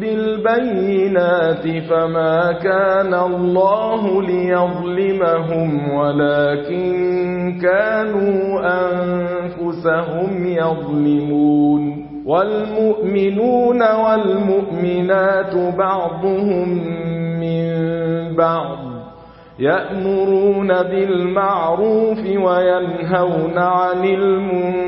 بالبينات فما كان الله ليظلمهم ولكن كانوا أنفسهم يظلمون والمؤمنون والمؤمنات بعضهم من بعض يأمرون بالمعروف وينهون عن المنكر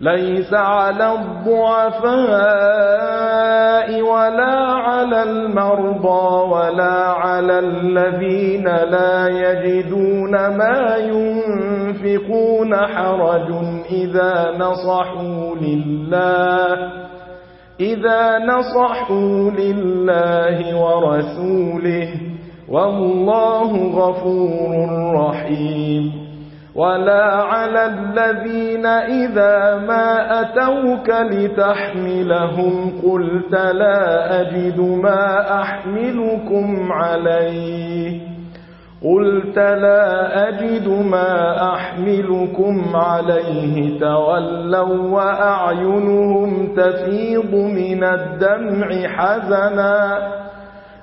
ليس على الضعفاء ولا على المرضى ولا على الذين لا يجدون ما ينفقون حرج إذا نصحوا لله إذا نصحوا لله ورسوله والله غفور رحيم ولا على الذين إذا ما أتوك لتحملهم قلت لا أجد ما أحملكم عليه قلت لا أجد ما أحملكم عليه تولوا وأعينهم تفيض من الدمع حزناً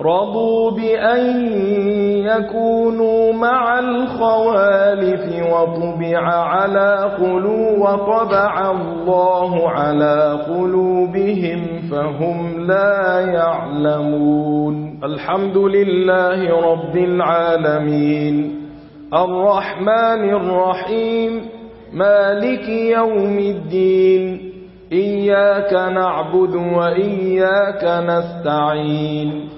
رضوا بأن يكونوا مع الخوالف وطبع على قلوب وطبع الله على قلوبهم فهم لا يعلمون الحمد لله رب العالمين الرحمن الرحيم مالك يوم الدين إياك نعبد وإياك نستعين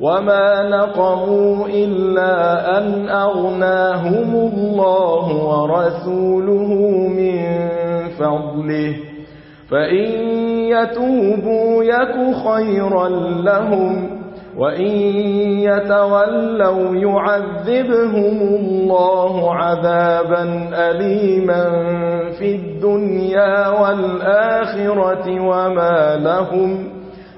وما نقموا إلا أن أغناهم الله ورسوله من فضله فإن يتوبوا يك خيرا لهم وإن يتولوا يعذبهم الله عذابا أليما في الدنيا والآخرة وما لهم